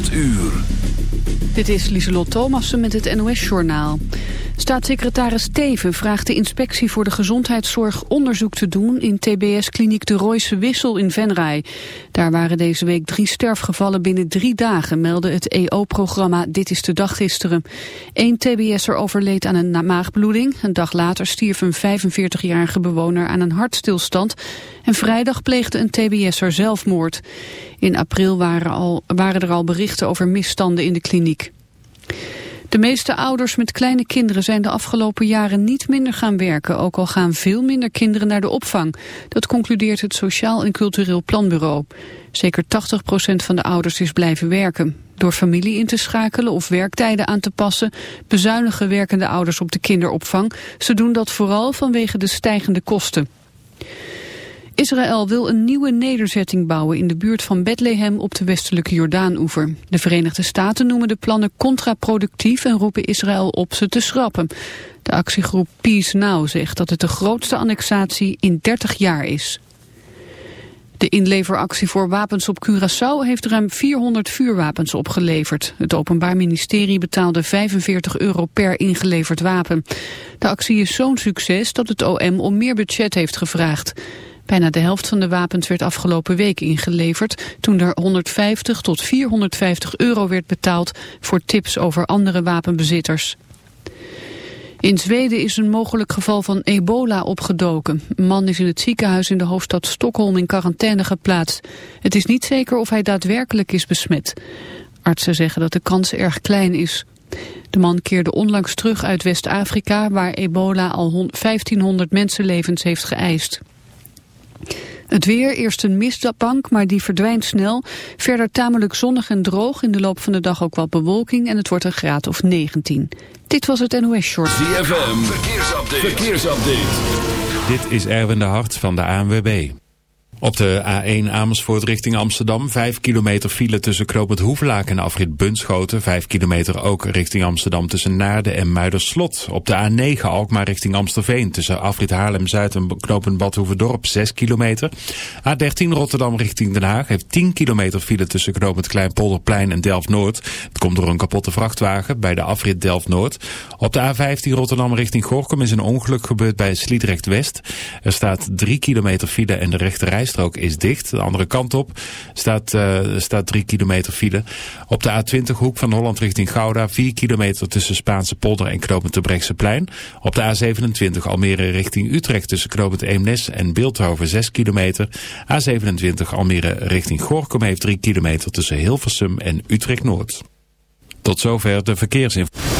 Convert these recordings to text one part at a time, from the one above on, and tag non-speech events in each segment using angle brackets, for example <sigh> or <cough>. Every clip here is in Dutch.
8 uur. Dit is Lieselot Thomassen met het NOS-journaal. Staatssecretaris Teven vraagt de inspectie voor de gezondheidszorg onderzoek te doen in TBS-kliniek De Royse Wissel in Venray. Daar waren deze week drie sterfgevallen binnen drie dagen, meldde het EO-programma Dit is de Dag gisteren. Eén TBS'er overleed aan een maagbloeding. Een dag later stierf een 45-jarige bewoner aan een hartstilstand. En vrijdag pleegde een TBS'er zelfmoord. In april waren, al, waren er al berichten over misstanden in de kliniek. De meeste ouders met kleine kinderen zijn de afgelopen jaren niet minder gaan werken, ook al gaan veel minder kinderen naar de opvang. Dat concludeert het Sociaal en Cultureel Planbureau. Zeker 80% van de ouders is blijven werken. Door familie in te schakelen of werktijden aan te passen, bezuinigen werkende ouders op de kinderopvang. Ze doen dat vooral vanwege de stijgende kosten. Israël wil een nieuwe nederzetting bouwen in de buurt van Bethlehem op de westelijke Jordaan-oever. De Verenigde Staten noemen de plannen contraproductief en roepen Israël op ze te schrappen. De actiegroep Peace Now zegt dat het de grootste annexatie in 30 jaar is. De inleveractie voor wapens op Curaçao heeft ruim 400 vuurwapens opgeleverd. Het Openbaar Ministerie betaalde 45 euro per ingeleverd wapen. De actie is zo'n succes dat het OM om meer budget heeft gevraagd. Bijna de helft van de wapens werd afgelopen week ingeleverd... toen er 150 tot 450 euro werd betaald voor tips over andere wapenbezitters. In Zweden is een mogelijk geval van ebola opgedoken. Een man is in het ziekenhuis in de hoofdstad Stockholm in quarantaine geplaatst. Het is niet zeker of hij daadwerkelijk is besmet. Artsen zeggen dat de kans erg klein is. De man keerde onlangs terug uit West-Afrika... waar ebola al 1500 mensenlevens heeft geëist. Het weer, eerst een mistbank, maar die verdwijnt snel. Verder tamelijk zonnig en droog. In de loop van de dag ook wat bewolking en het wordt een graad of 19. Dit was het NOS Short. ZFM, verkeersupdate. verkeersupdate. Dit is Erwin de Hart van de ANWB. Op de A1 Amersfoort richting Amsterdam. 5 kilometer file tussen Knoop Hoevelaak en Afrit Bunschoten. 5 kilometer ook richting Amsterdam tussen Naarden en Muiderslot. Op de A9 Alkmaar richting Amsterveen. Tussen Afrit Haarlem-Zuid en Knoop Badhoevedorp. 6 kilometer. A13 Rotterdam richting Den Haag. Heeft 10 kilometer file tussen Knoop Kleinpolderplein en Delft-Noord. Het komt door een kapotte vrachtwagen bij de afrit Delft-Noord. Op de A15 Rotterdam richting Gorkum is een ongeluk gebeurd bij Sliedrecht-West. Er staat 3 kilometer file en de rechte rijstrook is dicht. De andere kant op staat, uh, staat 3 kilometer file. Op de A20 hoek van Holland richting Gouda 4 kilometer tussen Spaanse polder en Knopend plein. Op de A27 Almere richting Utrecht tussen Knopend Eemnes en Beeldhoven 6 kilometer. A27 Almere richting Gorkum heeft 3 kilometer tussen Hilversum en Utrecht Noord. Tot zover de verkeersinformatie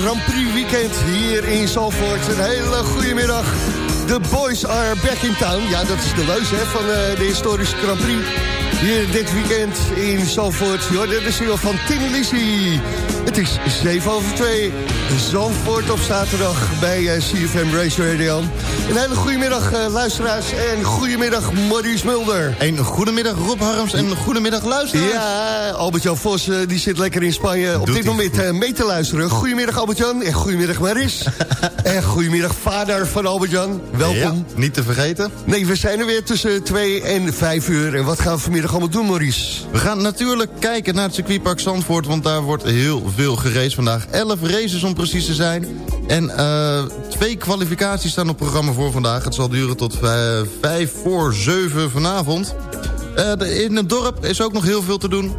Grand Prix weekend hier in Zalvoort. Een hele goede middag. The boys are back in town. Ja, dat is de leus hè, van eh, de historische Grand Prix. Hier dit weekend in Zalvoort. Dit is hier van Tim Lizzy. Het is 7 over 2. Zandvoort op zaterdag bij eh, CFM Race Radio. Een hele goede middag eh, luisteraars en goedemiddag Maurice Mulder. Een goedemiddag Rob Harms en goedemiddag luisteraars. Ja, Albert-Jan Vos eh, die zit lekker in Spanje op dit moment goed. mee te luisteren. Goedemiddag Albert-Jan en goedemiddag Maris. <laughs> en goedemiddag vader van Albert-Jan. Welkom. Ja, niet te vergeten. Nee, we zijn er weer tussen 2 en 5 uur. En wat gaan we vanmiddag allemaal doen, Maurice? We gaan natuurlijk kijken naar het circuitpark Zandvoort... want daar wordt heel veel geraced vandaag. 11 races om precies te zijn. En eh, twee kwalificaties staan op programma voor vandaag. Het zal duren tot eh, 5 voor 7 vanavond. Eh, in het dorp is ook nog heel veel te doen.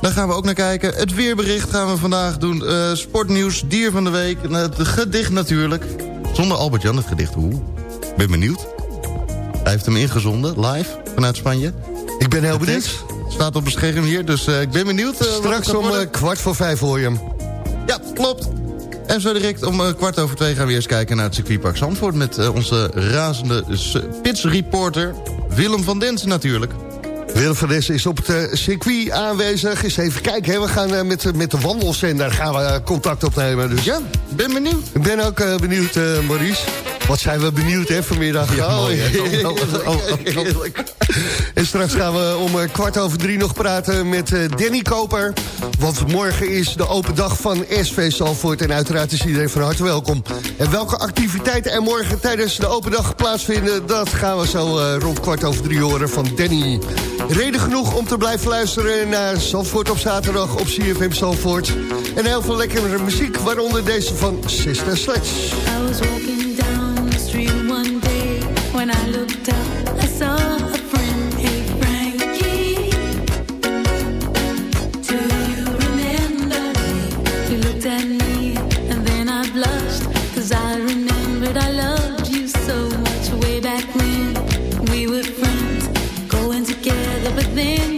Daar gaan we ook naar kijken. Het weerbericht gaan we vandaag doen. Sportnieuws, dier van de week. Het gedicht natuurlijk. Zonder Albert-Jan het gedicht. Hoe? Ben benieuwd. Hij heeft hem ingezonden, live, vanuit Spanje. Ik ben heel benieuwd. staat op het scherm hier, dus ik ben benieuwd. Straks om kwart voor vijf hoor je hem. Ja, klopt. En zo direct om eh, kwart over twee gaan we eens kijken naar het circuitpark Zandvoort... met eh, onze razende pitsreporter Willem van Densen natuurlijk. Willem van Dessen is op het eh, circuit aanwezig. Eens even kijken, hè. we gaan met, met de wandelzender gaan we contact opnemen. Dus Ja, ben benieuwd. ik ben ook benieuwd, Maurice. Wat zijn we benieuwd hè, vanmiddag. Ja, mooi, hè? <laughs> Oh, oh, oh, heerlijk. <laughs> En straks gaan we om eh, kwart over drie nog praten met eh, Danny Koper. Want morgen is de open dag van SV Salvoort. En uiteraard is iedereen van harte welkom. En welke activiteiten er morgen tijdens de open dag plaatsvinden... dat gaan we zo eh, rond kwart over drie horen van Danny. Reden genoeg om te blijven luisteren naar Salvoort op zaterdag op CFM Salvoort. En heel veel lekkere muziek, waaronder deze van Sister Sledge. something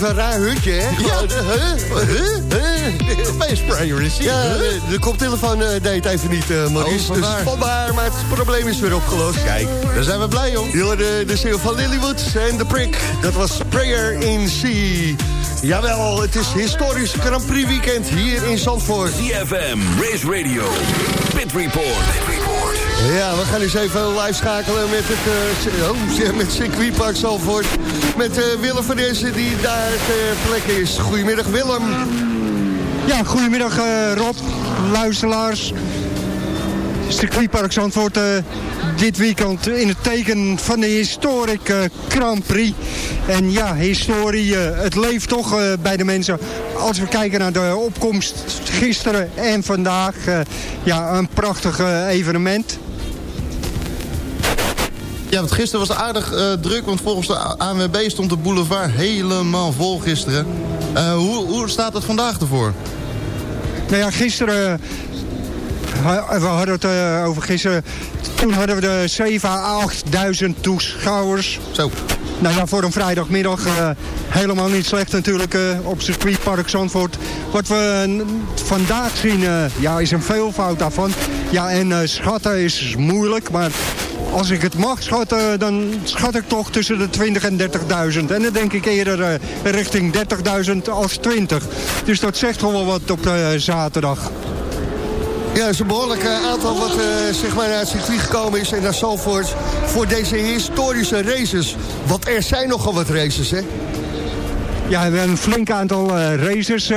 even een raar hutje, hè? Gewoon, huh? Huh? Huh? Sprayer is Ja, de, de koptelefoon eh, deed even niet, eh Maurice. Oh, dus vandaar. maar het probleem is weer opgelost. Kijk, daar zijn we blij om. Je hoorde de single van Lilywood en The Prick. Dat was Prayer in Sea. Jawel, het is historisch Grand Prix weekend hier in Zandvoort. CFM, Race Radio, Pit Report. Ja, we gaan eens even live schakelen met het uh, oh, <laughs> met circuitpark Zandvoort. Met uh, Willem van Dessen die daar ter plekke is. Goedemiddag Willem. Ja, goedemiddag uh, Rob, luisteraars. Circuitpark Zandvoort uh, dit weekend in het teken van de historic Grand Prix. En ja, historie, het leeft toch bij de mensen. Als we kijken naar de opkomst gisteren en vandaag. ja, een prachtig evenement. Ja, want gisteren was het aardig uh, druk, want volgens de ANWB stond de boulevard helemaal vol gisteren. Uh, hoe, hoe staat het vandaag ervoor? Nou ja, gisteren... We hadden het uh, over gisteren. Toen hadden we de 7 à 8.000 toeschouwers. Zo. Nou ja, voor een vrijdagmiddag uh, helemaal niet slecht natuurlijk uh, op circuitpark Zandvoort. Wat we vandaag zien, ja, is een veelvoud daarvan. Ja, en schatten is moeilijk, maar als ik het mag schatten, dan schat ik toch tussen de 20 en 30.000. En dan denk ik eerder uh, richting 30.000 als 20. Dus dat zegt gewoon wat op uh, zaterdag. Ja, het is een behoorlijk uh, aantal wat uh, zeg maar naar het circuit gekomen is en naar voor deze historische races. Want er zijn nogal wat races, hè? Ja, we hebben een flink aantal uh, races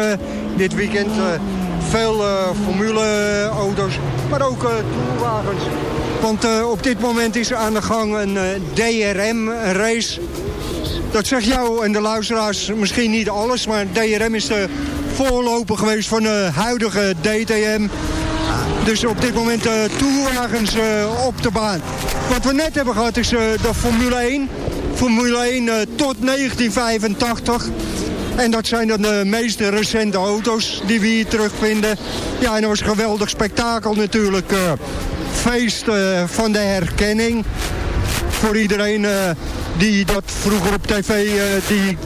dit weekend. veel formuleauto's, maar ook toerwagens. Want uh, op dit moment is aan de gang een uh, DRM-race. Dat zegt jou en de luisteraars misschien niet alles... maar DRM is de voorloper geweest van de huidige DTM. Dus op dit moment uh, toerwagens op de baan. Wat we net hebben gehad is de Formule 1. Formule 1 tot 1985. En dat zijn dan de meest recente auto's die we hier terugvinden. Ja, en dat was een geweldig spektakel natuurlijk feest uh, van de herkenning. Voor iedereen uh, die dat vroeger op tv uh, die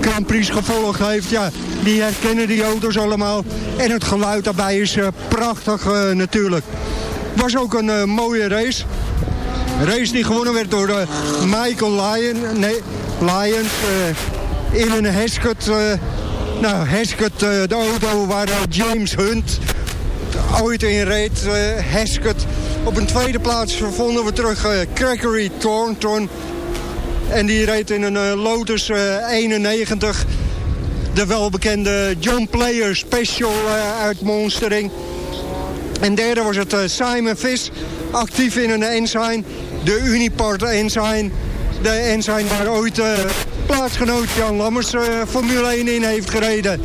Grand Prix gevolgd heeft. Ja, die herkennen die auto's allemaal. En het geluid daarbij is prachtig natuurlijk. Was ook een mooie race. Een race die gewonnen werd door Michael Lyon. Nee, Lyons in een Heskett. nou, Heskett, de auto waar James Hunt ooit in reed. Uh. Op een tweede plaats vonden we terug Crackery Thornton. En die reed in een uh, Lotus 91. De welbekende John Player Special uit Monstering. En derde was het Simon Vis. Actief in een Ensign. De Unipart Ensign. De Ensign waar ooit plaatsgenoot Jan Lammers Formule 1 in heeft gereden.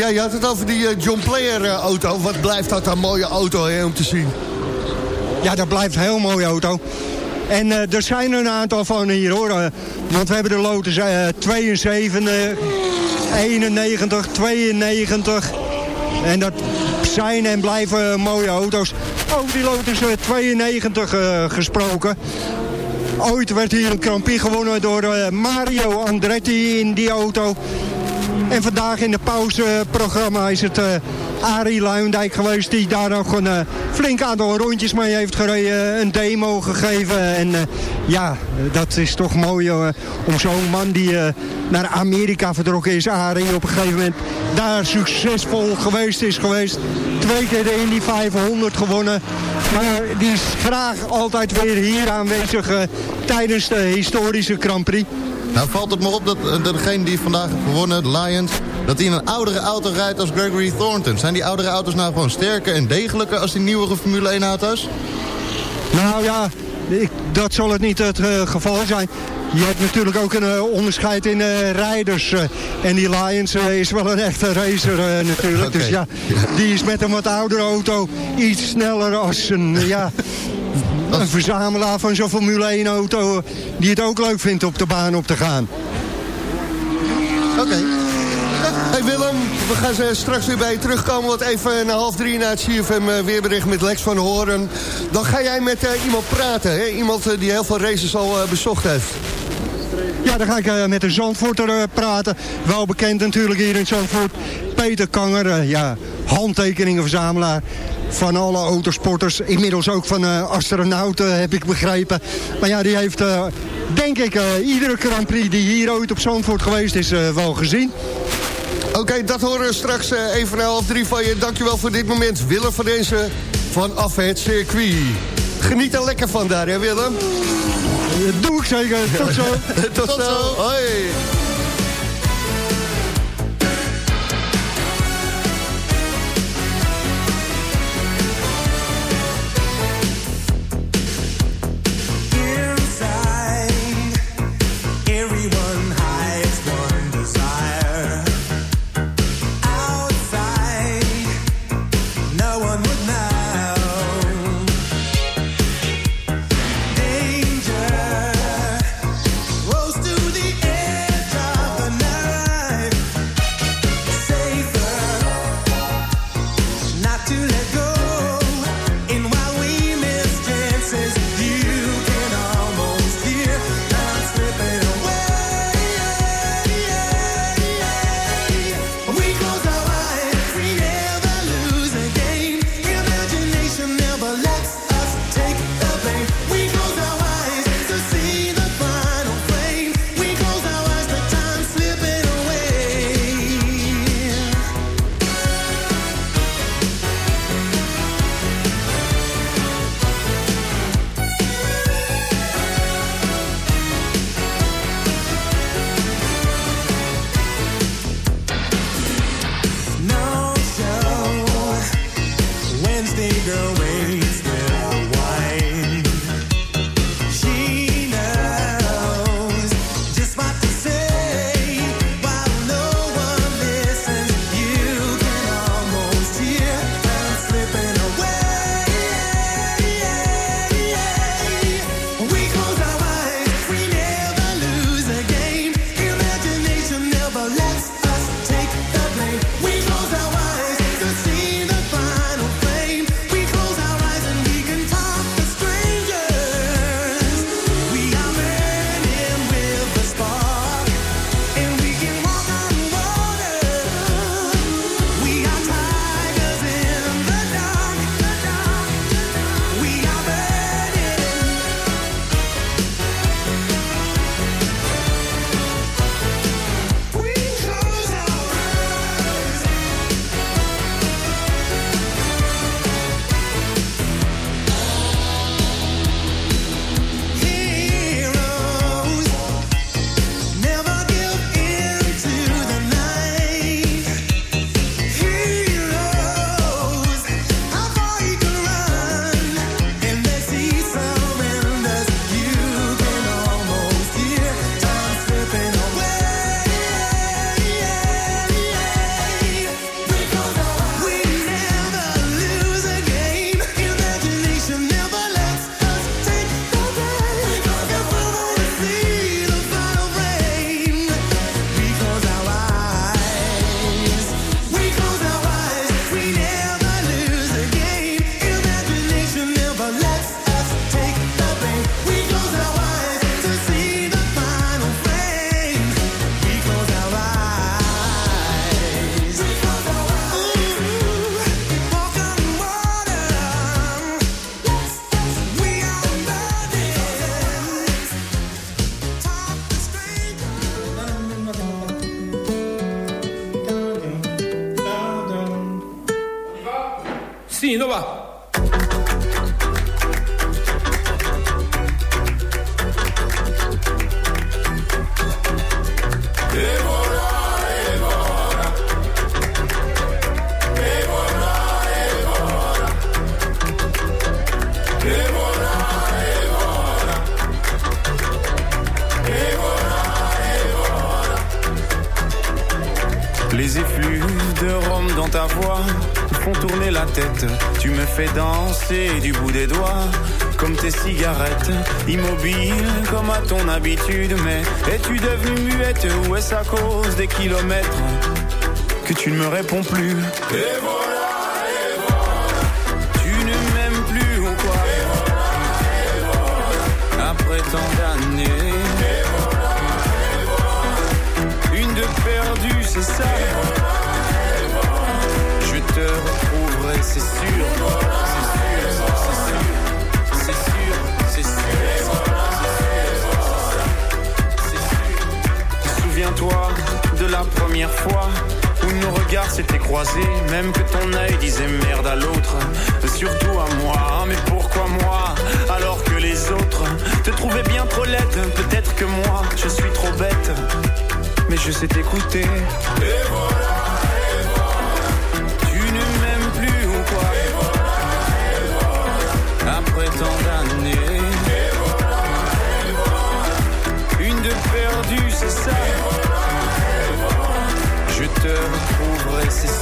Ja, je had het over die uh, John Player uh, auto. Wat blijft dat een mooie auto hè, om te zien? Ja, dat blijft een heel mooie auto. En uh, er zijn er een aantal van hier hoor. want we hebben de Lotus 72, 91, 92. En dat zijn en blijven mooie auto's. Over die Lotus 92 gesproken. Ooit werd hier een Prix gewonnen door Mario Andretti in die auto. En vandaag in het pauzeprogramma is het uh, Arie Luindijk geweest... die daar nog een uh, flink aantal rondjes mee heeft gereden. Een demo gegeven. En ja, dat is toch mooi om zo'n man die naar Amerika vertrokken is... Arie op een gegeven moment daar succesvol geweest is geweest. Twee keer de Indy 500 gewonnen. Maar die is graag altijd weer hier aanwezig tijdens de historische Grand Prix. Nou valt het me op dat, dat degene die vandaag heeft gewonnen, de Lions... dat hij in een oudere auto rijdt als Gregory Thornton. Zijn die oudere auto's nou gewoon sterker en degelijker... als die nieuwere Formule 1 auto's? Nou ja, ik, dat zal het niet het uh, geval zijn. Je hebt natuurlijk ook een uh, onderscheid in uh, rijders. en die Lions is wel een echte racer natuurlijk. Okay. Dus ja, die is met een wat oudere auto iets sneller als een... <laughs> ja, een verzamelaar van zo'n Formule 1 auto die het ook leuk vindt op de baan op te gaan. Oké. Hey Willem, we gaan ze straks weer bij je terugkomen. Want even na half drie naar het CFM weerbericht met Lex van Horen. Dan ga jij met iemand praten. Hè? Iemand die heel veel races al bezocht heeft. Ja, dan ga ik eh, met de Zandvoorter eh, praten. Wel bekend natuurlijk hier in Zandvoort. Peter Kanger, eh, ja, handtekeningenverzamelaar van alle autosporters. Inmiddels ook van uh, astronauten, heb ik begrepen. Maar ja, die heeft, denk ik, uh, iedere Grand Prix die hier ooit op Zandvoort geweest is, wel gezien. Oké, dat horen we straks even van half drie van je. Dankjewel voor dit moment, Willem van deze van het circuit. Geniet er lekker van daar, hè Willem? Doe ik. <laughs> Tot zo. Tot, zo. Hoi. pompe regards s'étaient croisés, même que ton œil disait merde à l'autre, surtout à moi. Mais pourquoi moi alors que les autres te trouvaient bien trop laide? Peut-être que moi je suis trop bête, mais je sais t'écouter. Et voilà. Tu ne m'aimes plus ou quoi? Et voilà. Après tant d'années. Une de perdue, c'est ça. Je te c'est sûr.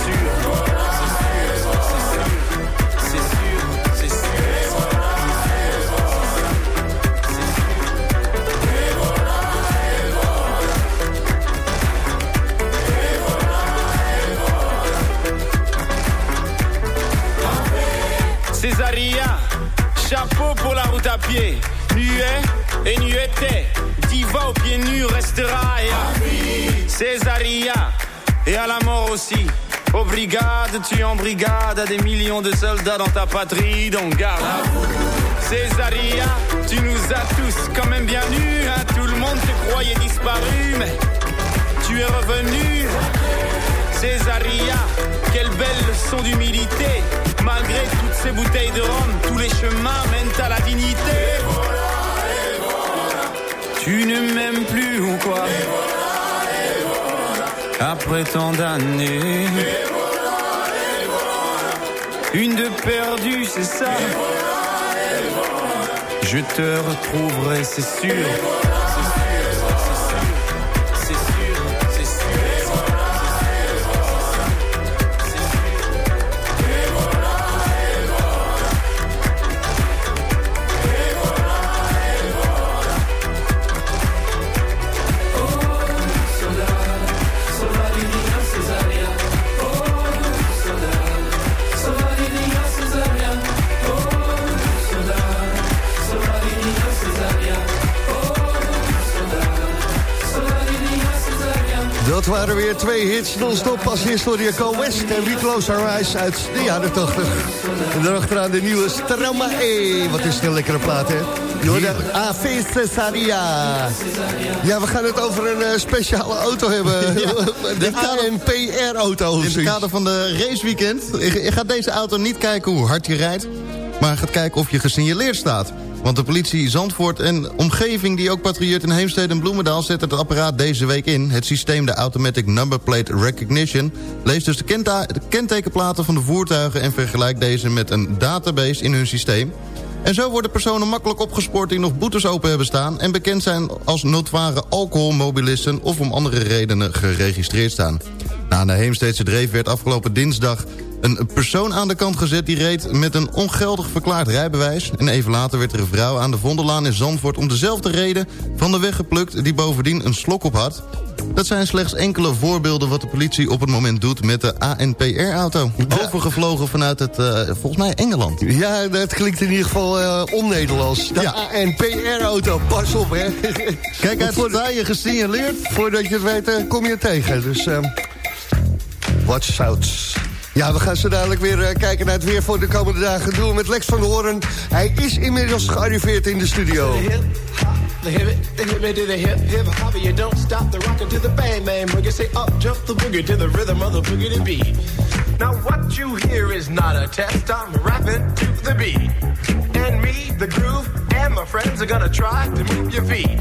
C'est sûr, c'est sûr, c'est sûr. Césaria, chapeau pour la route à pied. Nuet et nueté, diva aux pieds nus restera. Et à Césaria, et à la mort aussi. Aux brigades, tu en brigade à des millions de soldats dans ta patrie, donc garde à vous. Césaria, tu nous as tous quand même bien nus, hein. tout le monde te croyait disparu, mais tu es revenu. Césaria, quelle belle leçon d'humilité, malgré toutes ces bouteilles de rhum, tous les chemins mènent à la dignité. Tu ne m'aimes plus ou quoi? Après tant d'années. Une de perdue, c'est ça. Je te retrouverai, c'est sûr. Waren weer twee hits non-stop als Historia Co West en We Close Our Eyes uit de jaren 80. En daarachteraan de nieuwe Stromae. Wat is het een lekkere plaat, hè? AV Cesaria. Ja, we gaan het over een eh, speciale auto hebben. <laughs> de ANPR-auto. In het kader van de raceweekend. Je gaat deze auto niet kijken hoe hard je rijdt... maar gaat kijken of je gesignaleerd staat. Want de politie Zandvoort en omgeving die ook patrouilleert in Heemstede en Bloemendaal... zet het apparaat deze week in. Het systeem, de Automatic Number Plate Recognition... leest dus de, de kentekenplaten van de voertuigen... en vergelijkt deze met een database in hun systeem. En zo worden personen makkelijk opgespoord die nog boetes open hebben staan... en bekend zijn als notoire alcoholmobilisten... of om andere redenen geregistreerd staan. Na de Heemsteedse dreef werd afgelopen dinsdag een persoon aan de kant gezet... die reed met een ongeldig verklaard rijbewijs. En even later werd er een vrouw aan de Vondellaan in Zandvoort... om dezelfde reden van de weg geplukt... die bovendien een slok op had. Dat zijn slechts enkele voorbeelden wat de politie op het moment doet... met de ANPR-auto. Overgevlogen vanuit het, eh, volgens mij, Engeland. Ja, dat klinkt in ieder geval eh, on-Nederlands. De Ja. ANPR-auto, pas op, hè. Kijk uit, sta je gesignaleerd... Voordat je het weet, eh, kom je tegen. Dus, ehm watch out. Ja, we gaan zo dadelijk weer eh, kijken naar het weer voor de komende dagen. Doen we met Lex van Hoorn. Hij is inmiddels gearriveerd in de studio. The hip, the hip, to the hip, hip hop. You don't stop the rockin' to the bang bang boogie. Say up, jump the boogie to the rhythm of the boogie to beat. Now what you hear is not a test. I'm rapping to the beat, and me, the groove, and my friends are gonna try to move your feet.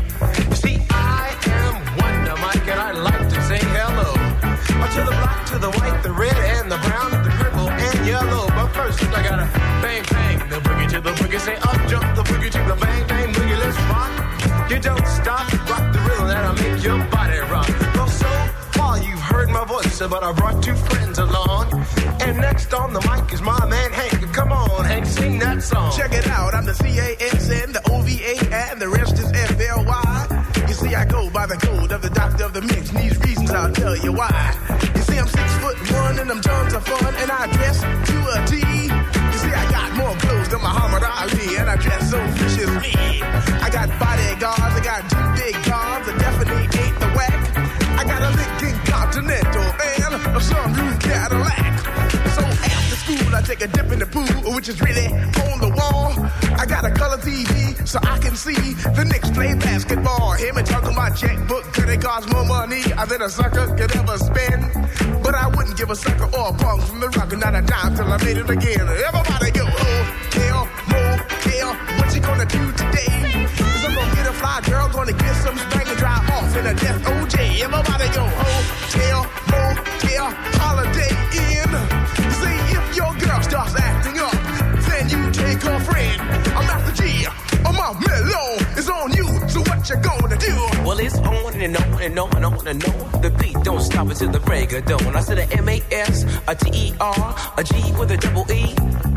You see, I am Wonder Mike, and I like to say hello. To the black, to the white, the red, I gotta bang bang the boogie to the boogie. Say up, jump the boogie to the bang bang boogie. Let's rock. You don't stop, rock the rhythm that'll make your body rock. Well, so far you've heard my voice, but I brought two friends along. And next on the mic is my man Hank. Come on, Hank, sing that song. Check it out, I'm the C-A-S-N, the O-V-A, and the rest is F-L-Y. You see, I go by the code of the doctor of the mix, and these reasons I'll tell you why. You see, I'm six foot one, and I'm tons of fun, and I dress to a T. Muhammad Ali, and I dress so viciously. I got bodyguards, I got two big guns, I definitely ain't the whack. I got a Lincoln Continental and a sunroof Cadillac. So after school, I take a dip in the pool, which is really on the wall. I got a color TV so I can see the Knicks play basketball. Him and talking my checkbook, could it cost more money uh, than a sucker could ever spend? But I wouldn't give a sucker or a punk from the rock, not a dime till I made it again. Everybody go, oh, okay gonna do today? Cause I'm gonna get a fly girl, gonna get some spank and drive off in a death OJ. Everybody go, hotel, motel, holiday in. See if your girl starts acting up, then you take her friend. I'm Master G, oh my mellow is on you, so what you gonna do? Well, it's on and on and on and on and on. The beat don't stop until the break of dawn. I said a M-A-S, a T-E-R, a G with a double E.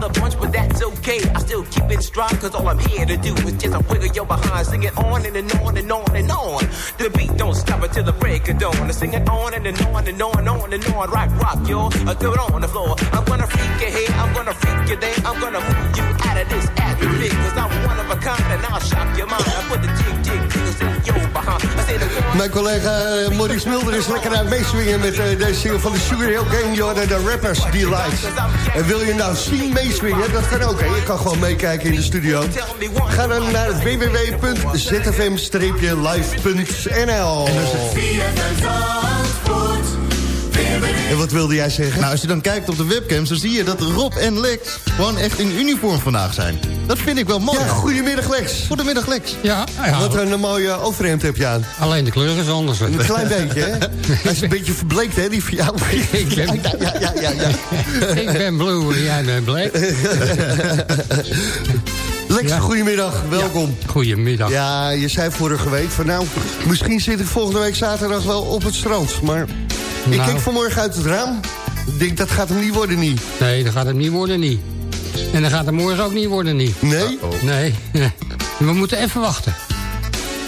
the bunch, but that's okay. I still keep it strong, cause all I'm here to do is just a wiggle your behind. Sing it on and, and on and on and on. The beat don't stop until the break of dawn. I sing it on and, and on and on and on and on. Rock, rock, yo. I do it on the floor. I'm gonna freak you here, I'm gonna freak you there. I'm gonna move you out of this atmosphere, cause I'm one of a kind and I'll shock your mind. I put the jig, jig, Mijn collega eh, Maurice Mulder is lekker aan het meeswingen met uh, deze single van de Sugar Hill Gang, de Rappers Delight. En wil je nou zien meeswingen, dat kan ook. Je kan gewoon meekijken in de studio. Ga dan naar www.zfm-live.nl En wat wilde jij zeggen? Nou, als je dan kijkt op de webcams, dan zie je dat Rob en Lex gewoon echt in uniform vandaag zijn. Dat vind ik wel mooi. Ja, goedemiddag Lex. Goedemiddag Lex. Ja, ja. Wat een mooie overhemd heb je aan. Alleen de kleur is anders. Een klein beetje, hè? <laughs> Hij is een beetje verbleekt, hè, die van jou. <laughs> Ik ben, ja, ja, ja, ja. ik ben blue en jij bent black. <laughs> Lex, Ja. goedemiddag, welkom. Goedemiddag. Ja, je zei vorige week van nou, misschien zit ik volgende week zaterdag wel op het strand. Maar ik Nou. keek vanmorgen uit het raam. Ik denk, dat gaat hem niet worden, niet. Nee, dat gaat het niet worden, niet. En dat gaat het morgen ook niet worden, niet. Nee? Nee. <laughs> We moeten even wachten.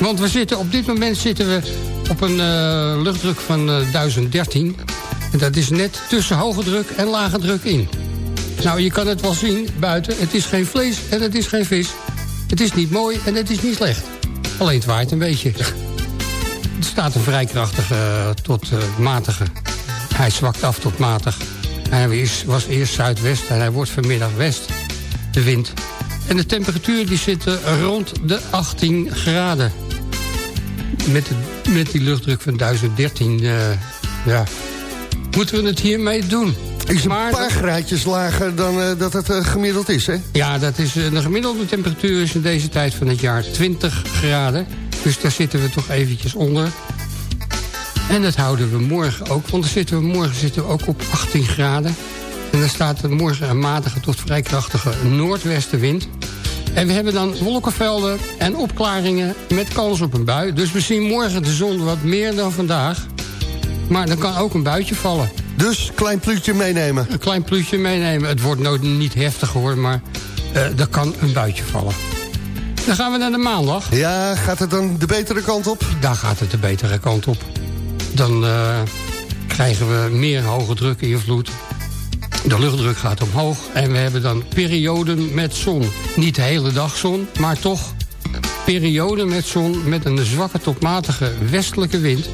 Want we zitten, op dit moment zitten we op een eh, luchtdruk van eh, 1013. En dat is net tussen hoge druk en lage druk in. Nou, je kan het wel zien buiten. Het is geen vlees en het is geen vis. Het is niet mooi en het is niet slecht. Alleen het waait een beetje. Staat een vrij krachtige eh, tot eh, matige. Hij zwakt af tot matig. Hij is, was eerst zuidwest en hij wordt vanmiddag west. De wind. En de temperatuur die zit eh, rond de 18 graden. Met, de, met die luchtdruk van 1013. eh, ja. Moeten we het hiermee doen? Is een Maar paar graadjes lager dan dat het gemiddeld is, hè? Ja, dat is, de gemiddelde temperatuur is in deze tijd van het jaar 20 graden. Dus daar zitten we toch eventjes onder. En dat houden we morgen ook. Want dan zitten we, morgen zitten we ook op 18 graden. En dan staat er morgen een matige tot vrij krachtige noordwestenwind. En we hebben dan wolkenvelden en opklaringen met kans op een bui. Dus we zien morgen de zon wat meer dan vandaag. Maar dan kan ook een buitje vallen. Dus klein pluutje meenemen. Een klein pluutje meenemen. Het wordt nooit niet heftig hoor, maar eh, er kan een buitje vallen. Dan gaan we naar de maandag. Ja, gaat het dan de betere kant op? Daar gaat het de betere kant op. Dan eh, krijgen we meer hoge druk invloed. De luchtdruk gaat omhoog en we hebben dan perioden met zon. Niet de hele dag zon, maar toch perioden met zon... met een zwakke tot matige westelijke wind.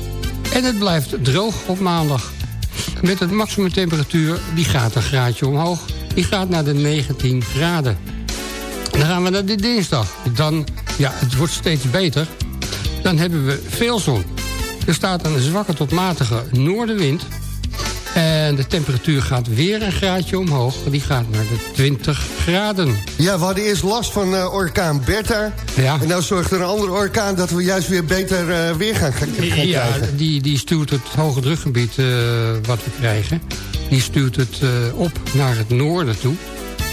En het blijft droog op maandag. Met een maximumtemperatuur, die gaat een graadje omhoog. Die gaat naar de 19 graden. Dan gaan we naar de dinsdag. Dan, ja, het wordt steeds beter. Dan hebben we veel zon. Er staat een zwakke tot matige noordenwind. En de temperatuur gaat weer een graadje omhoog. Die gaat naar de 20 graden. Ja, we hadden eerst last van uh, orkaan Bertha. Ja. En nou zorgt er een andere orkaan dat we juist weer beter uh, weer gaan, gaan krijgen. Ja, die, die stuurt het hoge drukgebied uh, wat we krijgen. Die stuurt het op naar het noorden toe.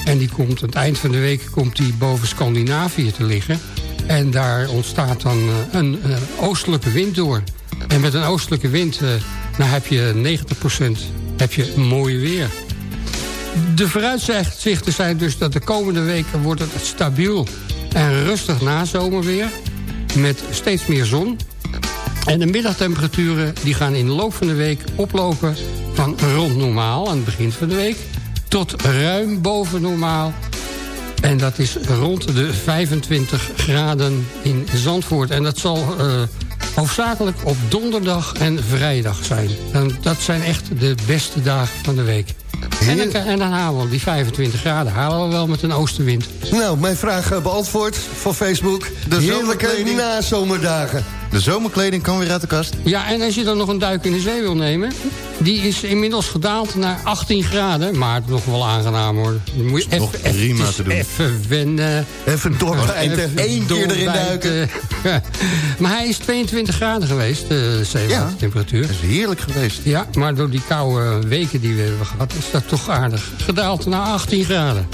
En die komt aan het eind van de week komt die boven Scandinavië te liggen. En daar ontstaat dan een, een oostelijke wind door. En met een oostelijke wind dan heb je 90% heb je mooi weer. De vooruitzichten zijn dus dat de komende weken wordt het stabiel en rustig nazomerweer. Met steeds meer zon. En de middagtemperaturen die gaan in de loop van de week oplopen van rond normaal aan het begin van de week... tot ruim boven normaal. En dat is rond de 25 graden in Zandvoort. En dat zal uh, hoofdzakelijk op donderdag en vrijdag zijn. En dat zijn echt de beste dagen van de week. En dan, en dan, halen we die 25 graden halen we wel met een oostenwind. Nou, mijn vraag beantwoord van Facebook. De heerlijke nazomerdagen. De zomerkleding kan weer uit de kast. Ja, en als je dan nog een duik in de zee wil nemen... die is inmiddels gedaald naar 18 graden. Maar nog wel aangenaam hoor. Dan moet je nog even, prima te doen. Even wennen. Even doorbijten. <laughs> Even één keer erin duiken. <laughs> maar hij is 22 graden geweest, de zeewatertemperatuur. Ja, dat is heerlijk geweest. Ja, maar door die koude weken die we hebben gehad... is dat toch aardig gedaald naar 18 graden.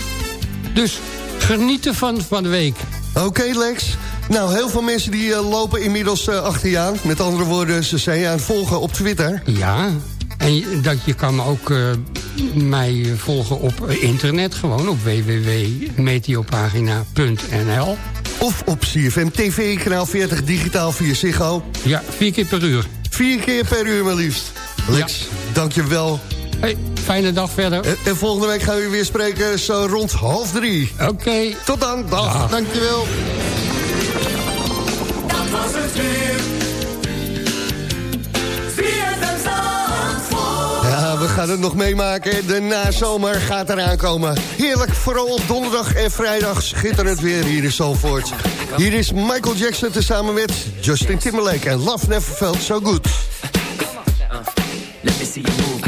Dus genieten van, van de week. Oké, okay, Lex. Nou, heel veel mensen die uh, lopen inmiddels uh, achter je aan. Met andere woorden, ze zijn je aan het volgen op Twitter. Ja, en dat je kan ook uh, mij volgen op internet. Gewoon op www.meteopagina.nl Of op CFM TV, kanaal 40, digitaal via Ziggo. Ja, vier keer per uur. Vier keer per uur maar liefst. Lex, ja. dank je wel. Hey, fijne dag verder. En, en, volgende week gaan we weer spreken zo rond half drie. Oké. Okay. Tot dan. Dag. Ja. Dankjewel. Het weer. Ja, we gaan het nog meemaken. De nazomer gaat eraan komen. Heerlijk, vooral op donderdag en vrijdag schitterend weer hier in Zalvoort. Hier is Michael Jackson tezamen met Justin Timberlake en Love Never Felt So Good. Let me see you move.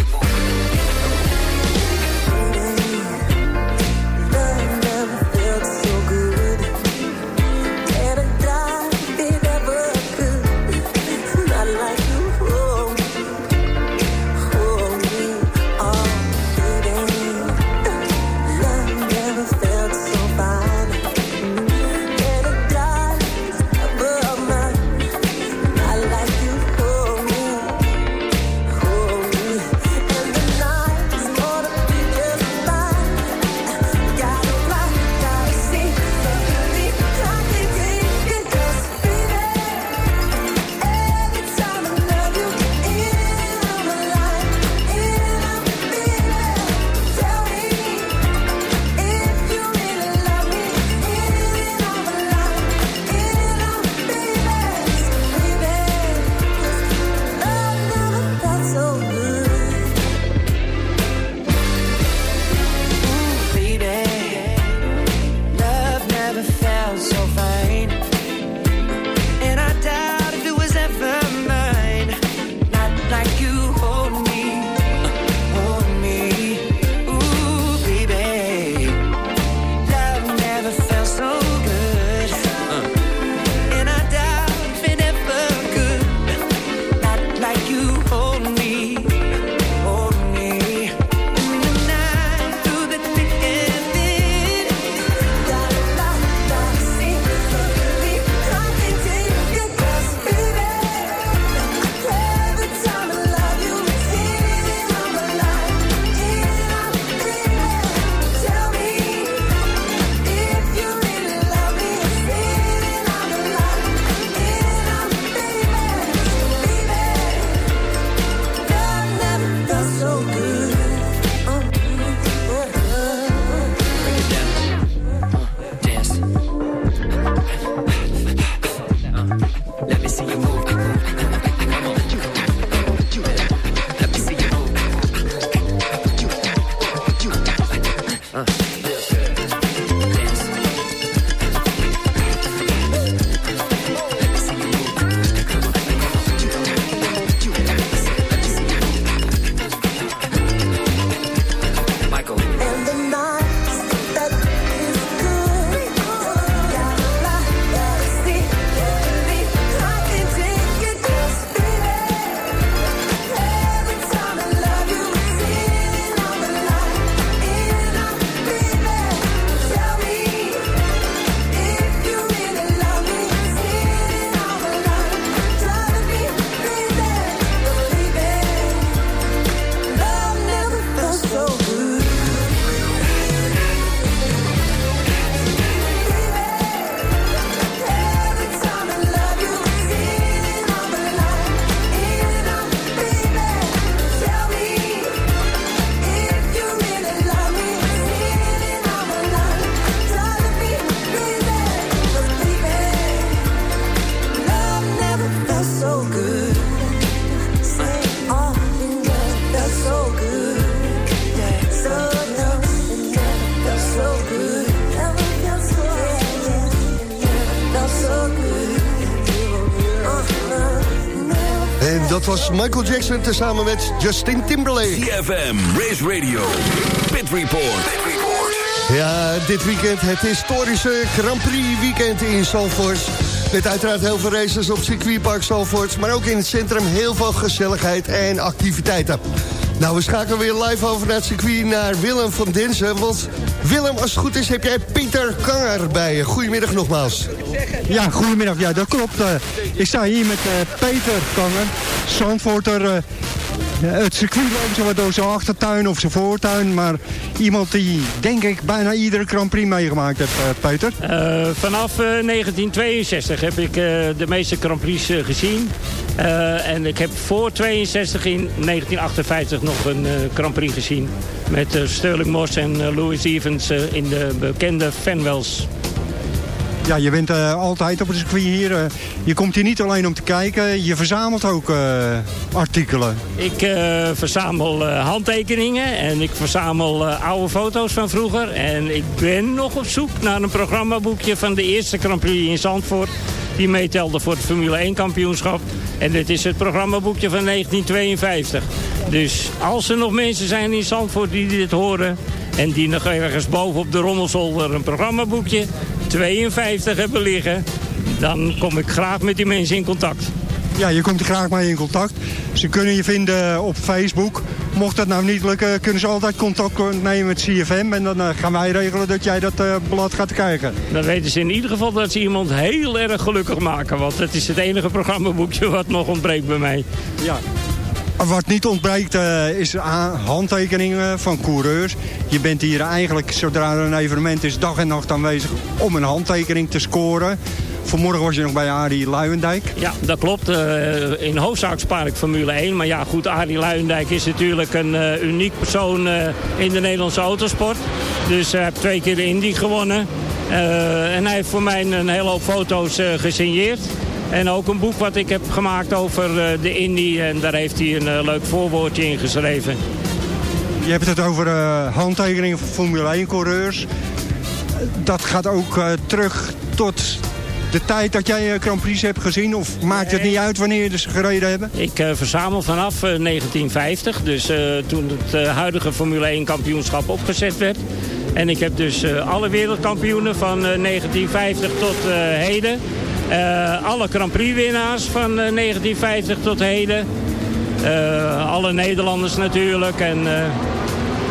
Was Michael Jackson tezamen met Justin Timberlake. CFM, Race Radio, Pit Report. Ja, dit weekend het historische Grand Prix weekend in Zalvoort. Met uiteraard heel veel races op circuitpark Zalvoort... maar ook in het centrum heel veel gezelligheid en activiteiten. Nou, we schakelen weer live over naar het circuit naar Willem van Denzen. Want Willem, als het goed is, heb jij Pieter Kanger bij je. Goedemiddag nogmaals. Ja, goedemiddag. Ja, dat klopt. Eh, ik sta hier met eh, Peter Kanger, Zandvoorter. eh, het circuit loopt door zijn achtertuin of zijn voortuin. Maar iemand die, denk ik, bijna iedere Grand Prix meegemaakt heeft, eh, Peter. Eh, vanaf eh, 1962 heb ik eh, de meeste Grand Prix gezien. Eh, en ik heb voor 62 in 1958 nog een eh, Grand Prix gezien. Met eh, Sterling Moss en Louis Evans eh, in de bekende Fenwells. Ja, je bent eh, altijd op het circuit hier. eh, je komt hier niet alleen om te kijken, je verzamelt ook eh, artikelen. Ik verzamel handtekeningen en ik verzamel oude foto's van vroeger. En ik ben nog op zoek naar een programmaboekje van de eerste Grand in Zandvoort. Die meetelde voor het Formule 1 kampioenschap. En dit is het programmaboekje van 1952. Dus als er nog mensen zijn in Zandvoort die dit horen... en die nog ergens boven op de rommelzolder een programmaboekje 52 hebben liggen... dan kom ik graag met die mensen in contact. Ja, je komt er graag mee in contact. Ze kunnen je vinden op Facebook. Mocht dat nou niet lukken, kunnen ze altijd contact nemen met CFM. En dan eh, gaan wij regelen dat jij dat eh, blad gaat krijgen. Dan weten ze in ieder geval dat ze iemand heel erg gelukkig maken. Want het is het enige programmaboekje wat nog ontbreekt bij mij. Ja. Wat niet ontbreekt eh, is handtekeningen van coureurs. Je bent hier eigenlijk, zodra er een evenement is, dag en nacht aanwezig om een handtekening te scoren. Vanmorgen was je nog bij Arie Luijendijk. Ja, dat klopt. Eh, in ik Formule 1. Maar ja, goed, Arie Luijendijk is natuurlijk een eh, uniek persoon in de Nederlandse autosport. Dus hij heeft twee keer de Indy gewonnen. En hij heeft voor mij een hele hoop foto's gesigneerd. En ook een boek wat ik heb gemaakt over eh, de Indy. En daar heeft hij een eh, leuk voorwoordje in geschreven. Je hebt het over eh, handtekeningen van Formule 1-coureurs. Dat gaat ook terug tot de tijd dat jij Grand Prix hebt gezien? Of maakt het niet uit wanneer ze gereden hebben? Ik verzamel vanaf eh, 1950, dus toen het huidige Formule 1 kampioenschap opgezet werd. En ik heb dus alle wereldkampioenen van eh, 1950 tot heden. Eh, alle Grand Prix winnaars van eh, 1950 tot heden. Eh, alle Nederlanders natuurlijk. En, eh,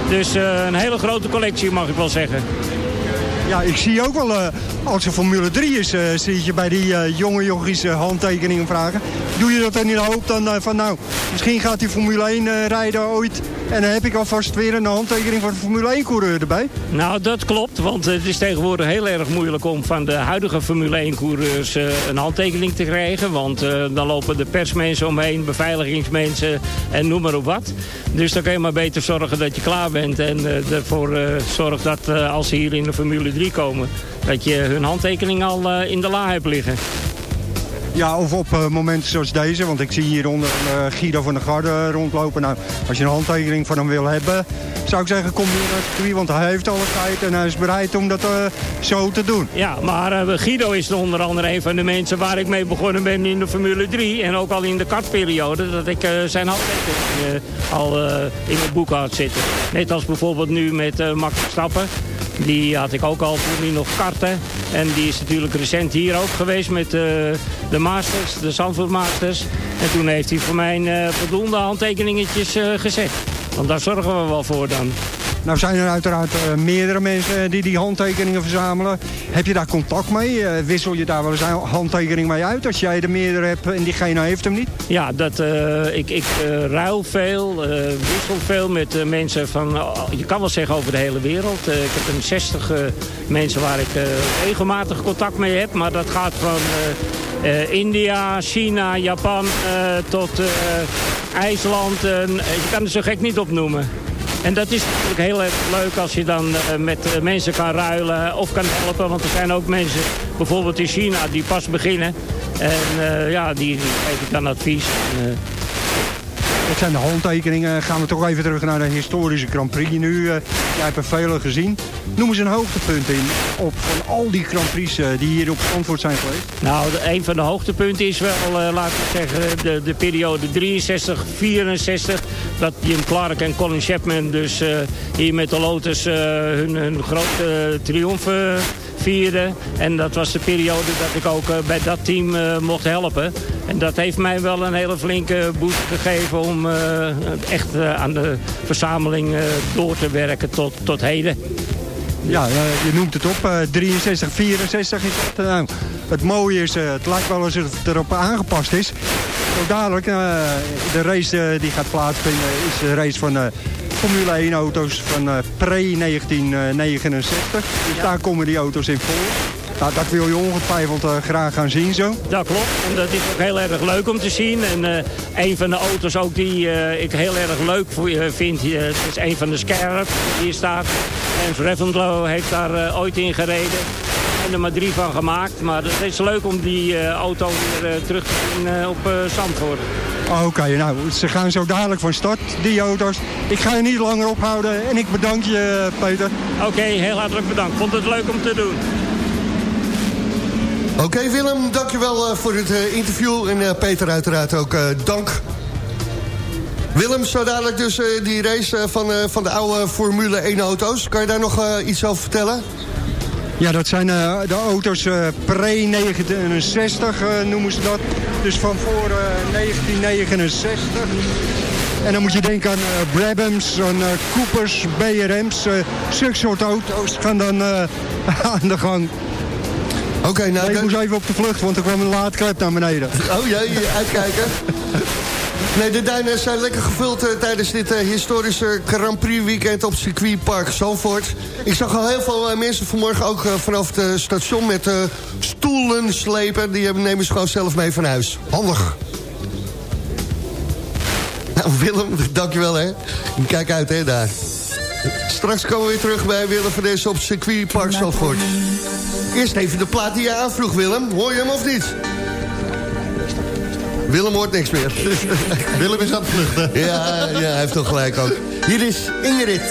dus eh, een hele grote collectie mag ik wel zeggen. Ja, ik zie ook wel, eh, als er Formule 3 is, eh, zie je bij die eh, jonge jochies eh, handtekeningen vragen. Doe je dat dan in de hoop dan eh, van, nou, misschien gaat die Formule 1 eh, rijden ooit. En dan heb ik alvast weer een handtekening van de Formule 1 coureur erbij. Nou, dat klopt, want het is tegenwoordig heel erg moeilijk om van de huidige Formule 1-coureurs eh, een handtekening te krijgen. Want eh, dan lopen de persmensen omheen, beveiligingsmensen en noem maar op wat. Dus dan kan je maar beter zorgen dat je klaar bent en eh, ervoor zorgt dat als ze hier in de Formule 3 komen, dat je hun handtekening al in de la hebt liggen. Ja, of op eh, momenten zoals deze, want ik zie hieronder eh, Guido van der Garde rondlopen. Nou, als je een handtekening van hem wil hebben, zou ik zeggen, kom hier naar het circuit, want hij heeft alle tijd en hij is bereid om dat eh, zo te doen. Ja, maar eh, Guido is onder andere een van de mensen waar ik mee begonnen ben in de Formule 3. En ook al in de kartperiode, dat ik eh, zijn handtekening eh, al eh, in het boek had zitten. Net als bijvoorbeeld nu met eh Max Verstappen. Die had ik ook al toen hij nog karten. En die is natuurlijk recent hier ook geweest met eh, de Masters, de Zandvoort Masters. En toen heeft hij voor mij eh, voldoende handtekeningetjes eh, gezet. Want daar zorgen we wel voor dan. Nou zijn er uiteraard eh, meerdere mensen die die handtekeningen verzamelen. Heb je daar contact mee? Eh, wissel je daar wel eens een handtekening mee uit als jij er meerdere hebt en diegene heeft hem niet? Ja, dat, eh, ik, ik eh, ruil veel, eh, wissel veel met eh, mensen van, je kan wel zeggen over de hele wereld. Eh, ik heb een 60 eh, mensen waar ik eh, regelmatig contact mee heb. Maar dat gaat van eh, eh, India, China, Japan eh, tot eh, IJsland. Eh, je kan het zo gek niet opnoemen. En dat is natuurlijk heel erg leuk als je dan eh, met eh, mensen kan ruilen of kan helpen. Want er zijn ook mensen, bijvoorbeeld in China, die pas beginnen. En eh, ja, die, geef ik dan advies. Dat zijn de handtekeningen. Gaan we toch even terug naar de historische Grand Prix nu. Uh, jij hebt er vele gezien. Noem eens een hoogtepunt in op van al die Grand Prix uh, die hier op Zandvoort zijn geweest. Nou, een van de hoogtepunten is wel, uh, laten we zeggen, de, de periode 63, 64. Dat Jim Clark en Colin Chapman dus hier met de Lotus hun, hun grote triomf vierden. En dat was de periode dat ik ook bij dat team mocht helpen. En dat heeft mij wel een hele flinke boost gegeven om uh, echt aan de verzameling door te werken tot, tot heden. Ja, je noemt het op. 63, 64 is. Nou, het mooie is, het lijkt wel alsof het erop aangepast is. Zo dadelijk, de race die gaat plaatsvinden is de race van Formule 1 auto's van pre-1969. Dus ja. daar komen die auto's in voor. Nou, dat wil je ongetwijfeld uh, graag gaan zien zo. Dat klopt. En dat is ook heel erg leuk om te zien. En uh, een van de auto's ook die uh, ik heel erg leuk vind, is een van de Scarab die hier staat. En Reventlow heeft daar ooit in gereden. En er maar drie van gemaakt. Maar het is leuk om die auto weer terug te zien op Zandvoort. Oké, okay, nou, ze gaan zo dadelijk van start, die auto's. Ik ga je niet langer ophouden en ik bedank je, Peter. Oké, heel hartelijk bedankt. Vond het leuk om te doen. Oké okay, Willem, dankjewel uh, voor het uh, interview. En uh, Peter uiteraard ook dank. Willem, zo dadelijk dus die race van, van de oude Formule 1 auto's. Kan je daar nog iets over vertellen? Ja, dat zijn de auto's pre-69 noemen ze dat. Dus van voor 1969. En dan moet je denken aan Brabhams, aan Coopers, BRM's. zulke soort auto's gaan dan <laughs> aan de gang. Oké, okay, nou... Nee, ik moest even op de vlucht, want er kwam een laadklep naar beneden. Oh jee, uitkijken. <laughs> Nee, de duinen zijn lekker gevuld uh, tijdens dit uh, historische Grand Prix weekend op circuitpark Zandvoort. Ik zag al heel veel uh, mensen vanmorgen ook vanaf het station met stoelen slepen. Die nemen ze gewoon zelf mee van huis. Handig. <laughs> Nou, Willem, dankjewel hè. Kijk uit hè daar. Straks komen we weer terug bij Willem van deze op circuitpark Zandvoort. Eerst even de plaat die je aanvroeg, Willem. Hoor je hem of niet? Willem hoort niks meer. <laughs> Willem is aan het vluchten. Ja, ja, hij heeft toch gelijk ook. Hier is Ingrid.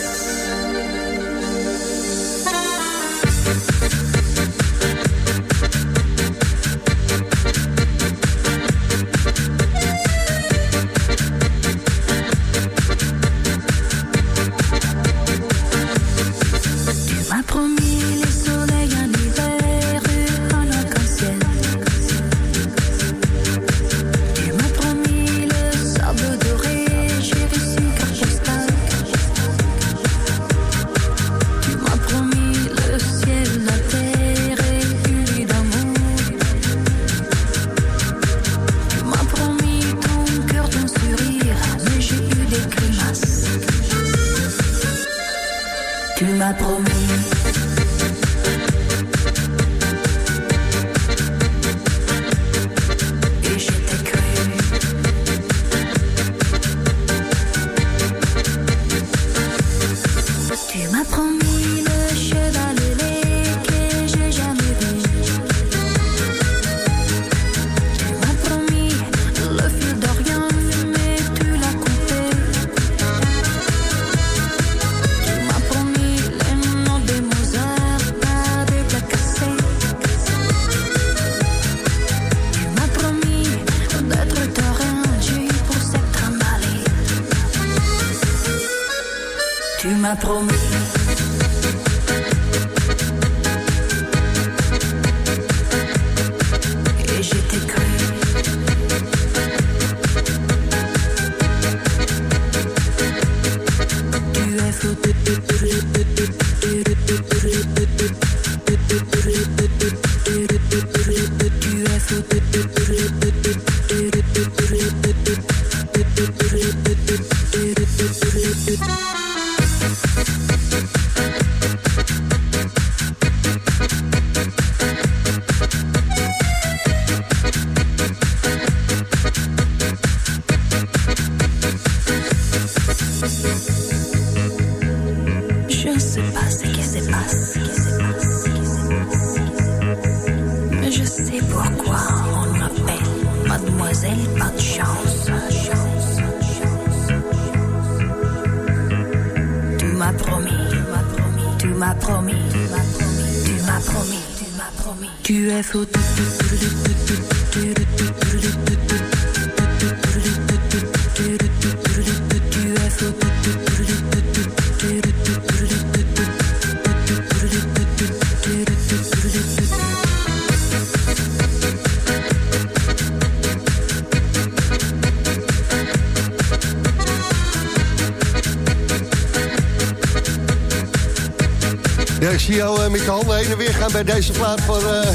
Zie jou eh, met je handen heen en weer gaan bij deze plaat van eh,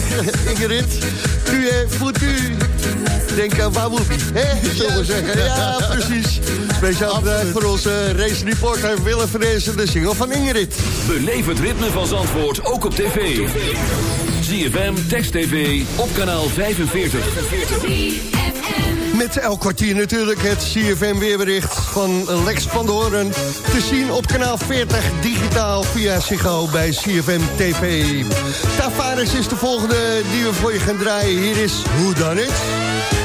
<laughs> Ingrid. Tu es foutu. Denk aan Wawubi, hè? Zullen we zeggen. Ja, precies. Speciaal eh, voor onze race reporter Willem Vrezen, de single van Ingrid. Beleef het ritme van Zandvoort ook op tv. ZFM, Text TV, op kanaal 45. Met elk kwartier natuurlijk het CFM weerbericht van Lex van der Hoorn. Te zien op kanaal 40 digitaal via Ziggo bij CFM TV. Tavares is de volgende die we voor je gaan draaien. Hier is Hoe Dan It.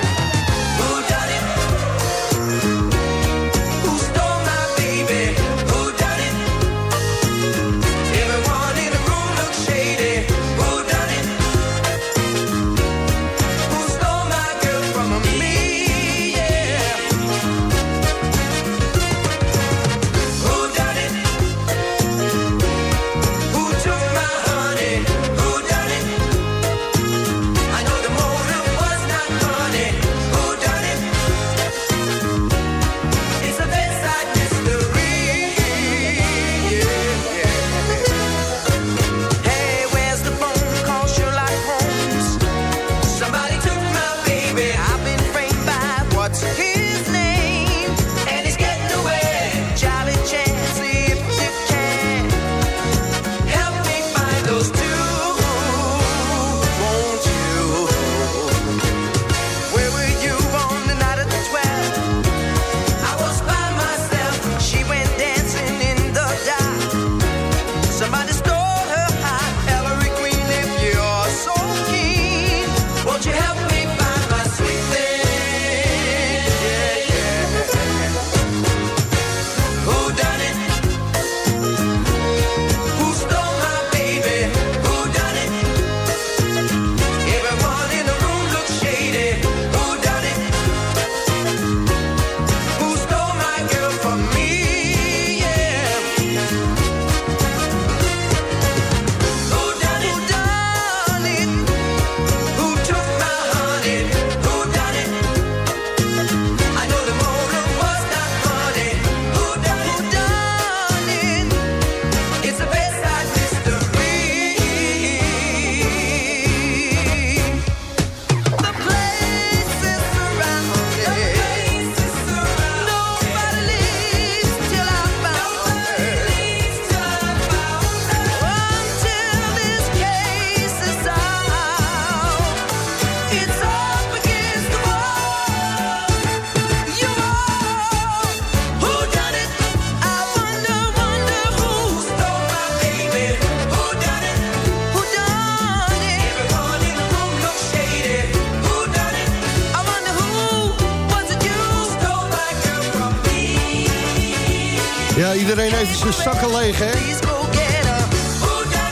Hè?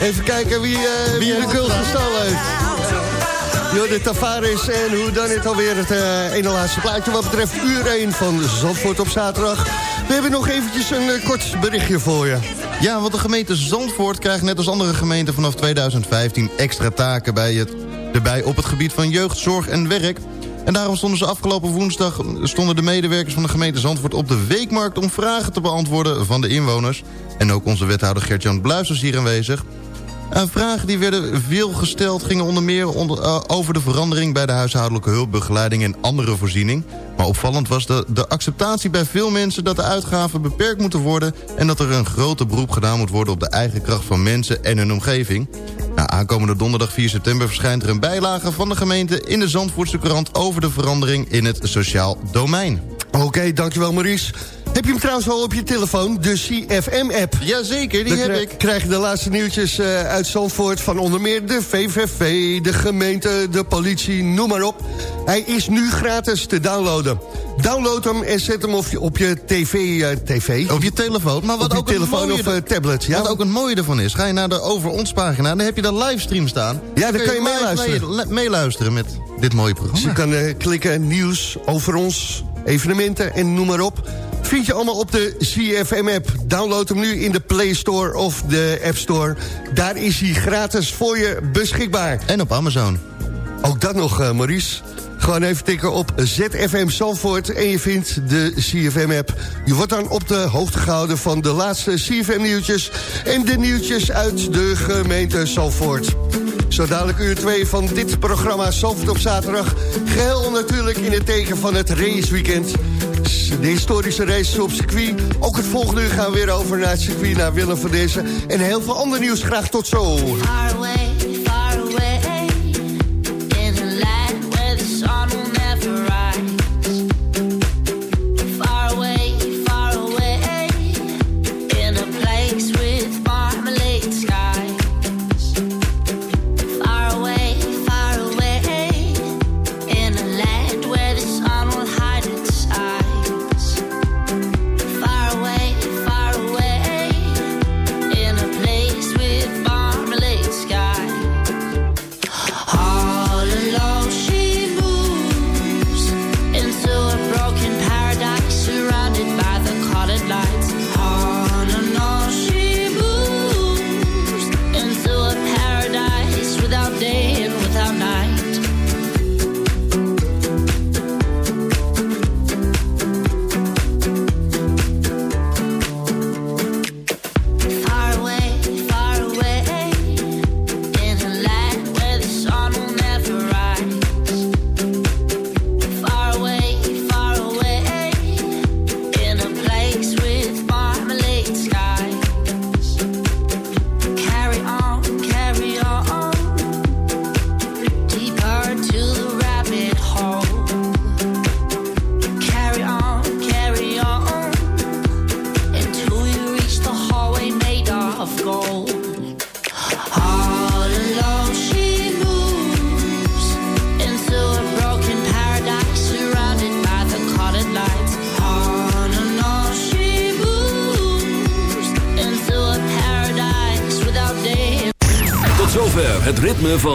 Even kijken wie, eh, wie de kult gestolen heeft. Jordi Tavares en hoe dan het alweer het eh, ene laatste plaatje... wat betreft uur 1 van Zandvoort op zaterdag. We hebben nog eventjes een eh, kort berichtje voor je. Ja, want de gemeente Zandvoort krijgt net als andere gemeenten vanaf 2015 extra taken bij het, erbij op het gebied van jeugd, zorg en werk. En daarom stonden ze afgelopen woensdag stonden de medewerkers van de gemeente Zandvoort op de weekmarkt om vragen te beantwoorden van de inwoners. En ook onze wethouder Gert-Jan Bluis is hier aanwezig. Vragen die werden veel gesteld gingen onder meer onder, uh, over de verandering bij de huishoudelijke hulp, begeleiding en andere voorziening. Maar opvallend was de, de acceptatie bij veel mensen dat de uitgaven beperkt moeten worden en dat er een grote beroep gedaan moet worden op de eigen kracht van mensen en hun omgeving. Aankomende donderdag 4 september verschijnt er een bijlage van de gemeente in de Zandvoortse krant over de verandering in het sociaal domein. Oké, dankjewel Maurice. Heb je hem trouwens al op je telefoon, de CFM-app? Jazeker, die heb ik. krijg je de laatste nieuwtjes eh, uit Zandvoort... van onder meer de VVV, de gemeente, de politie, noem maar op. Hij is nu gratis te downloaden. Download hem en zet hem op je, op je tv, eh, tv. Op je telefoon. Maar wat Op je ook telefoon of eh, tablet. Ja, Wat ook een mooie ervan is, ga je naar de Over Ons pagina... dan heb je daar livestream staan. Ja, dan kan je meeluisteren. mee- meeluisteren met dit mooie Dus je programma. kan klikken, nieuws over ons, evenementen en noem maar op. Vind je allemaal op de CFM-app. Download hem nu in de Play Store of de App Store. Daar is hij gratis voor je beschikbaar. En op Amazon. Ook dat nog, eh, Maurice. Gewoon even tikken op ZFM Zandvoort en je vindt de CFM-app. Je wordt dan op de hoogte gehouden van de laatste CFM-nieuwtjes... en de nieuwtjes uit de gemeente Zandvoort. Zo dadelijk uur 2 van dit programma Zandvoort op zaterdag. Geheel natuurlijk in het teken van het raceweekend. De historische races op circuit. Ook het volgende uur gaan we weer over naar circuit, naar Willem van Dezen. En heel veel ander nieuws. Graag tot zo.